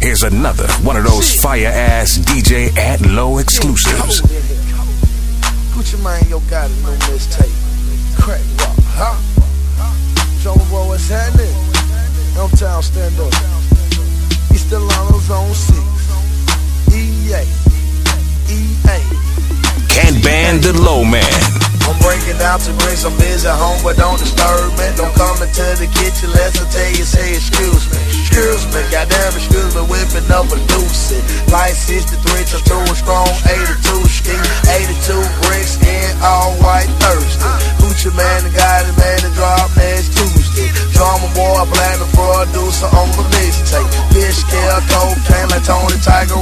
Here's another one of those fire ass DJ at low exclusives. Gucci Mane, yo, got a new mixtape. Crack rock, huh? Me boy, what's happening? Hometown stand up. Still on his six. EA. EA. Can't ban the low man. I'm down to bring some biz at home, but don't disturb me. Don't come into the kitchen unless I tell you, say excuse me. Excuse me, goddamn excuse me, whipping up a deuce. Light 63 to two strong, 82 ski, 82 bricks in all white Thursday. Gucci Mane, the guy that made the drop next Tuesday. Drama boy, plan to producer on the mixtape. Fish scale, cocaine like Tony Tiger.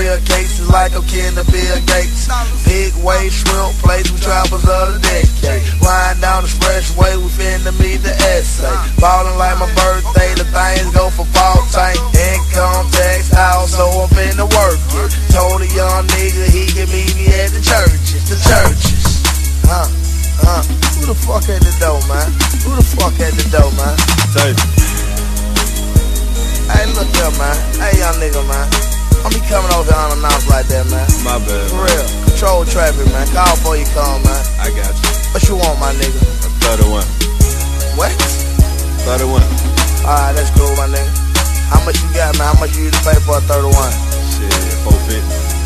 Real cases like I'm kin to Bill Gates. Big wave shrimp plates with trappers of the decade. Riding down the expressway, we finna meet the essay. Ballin' like my birthday, the things go for fall tank. Income tax house, so I'm finna work it. Told a young nigga he can meet me at the churches, the churches. Huh, huh. Who the fuck at the door, man? Who the fuck at the door, man? Say, Hey, look up, man. Hey, young nigga, man. Don't be coming over here unannounced like that, man. my bad. For real. Control traffic, man. Call before you come, man. I got you. What you want, my nigga? A 31. What? 31. Alright, that's cool, my nigga. How much you got, man? How much you to pay for a 31? Shit, 450.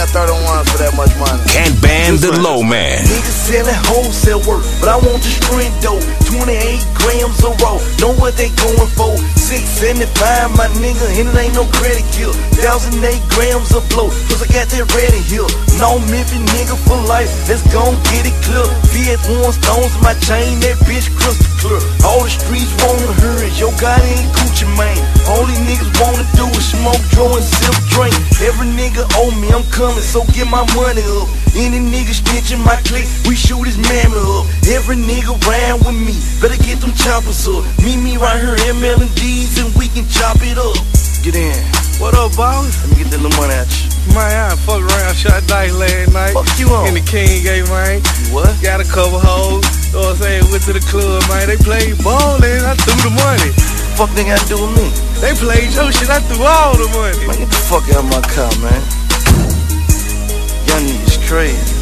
Who the fuck sell 31 for that much money? Can't ban the low man. Niggas selling wholesale work, but I want the strength though. 28 grams of raw, know what they going for. 675, my nigga, and it ain't no credit kill. 1008 grams of blow, cause I got that ready here. No Memphis nigga for life, let's gon' get it clear. VS1 stones in my chain, that bitch crystal clear. All the streets wanna hear it, yo, God ain't Gucci Mane. All these niggas wanna do is smoke, draw, and sip drink. Every nigga owe me, I'm coming, so get my money up. Any nigga snitching my clique, we shoot his mammy up. Every nigga round with me, better get them choppers up. Meet me right here, ML and D's, and we can chop it up. Get in. What up, boss? Let me get that little money out you. Man, I fuck around, shot dice last night. Fuck you on. In the King game, man. You what? Got a couple hoes. Know what I'm saying? Went to the club, man. They played ballin'. I threw the money. Fuck they got to do with me? They played your shit. I threw all the money. Man, get the fuck out of my car, man. Young niggas crazy.